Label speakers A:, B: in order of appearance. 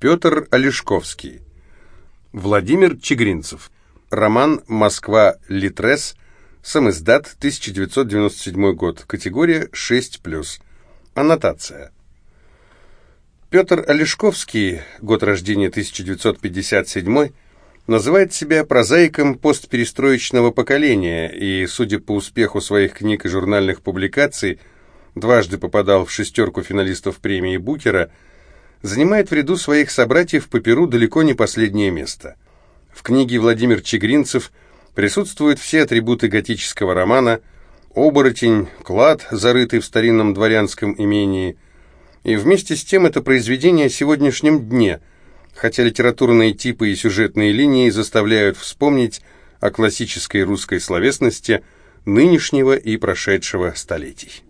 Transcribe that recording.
A: Петр Олешковский. Владимир Чегринцев. Роман «Москва. Литрес». Самиздат, 1997 год. Категория 6+. Аннотация. Петр Олешковский, год рождения 1957, называет себя прозаиком постперестроечного поколения и, судя по успеху своих книг и журнальных публикаций, дважды попадал в шестерку финалистов премии Букера, занимает в ряду своих собратьев по Перу далеко не последнее место. В книге Владимир Чегринцев присутствуют все атрибуты готического романа «Оборотень», «Клад», зарытый в старинном дворянском имении – и вместе с тем это произведение о сегодняшнем дне, хотя литературные типы и сюжетные линии заставляют вспомнить о классической русской словесности нынешнего и прошедшего столетий.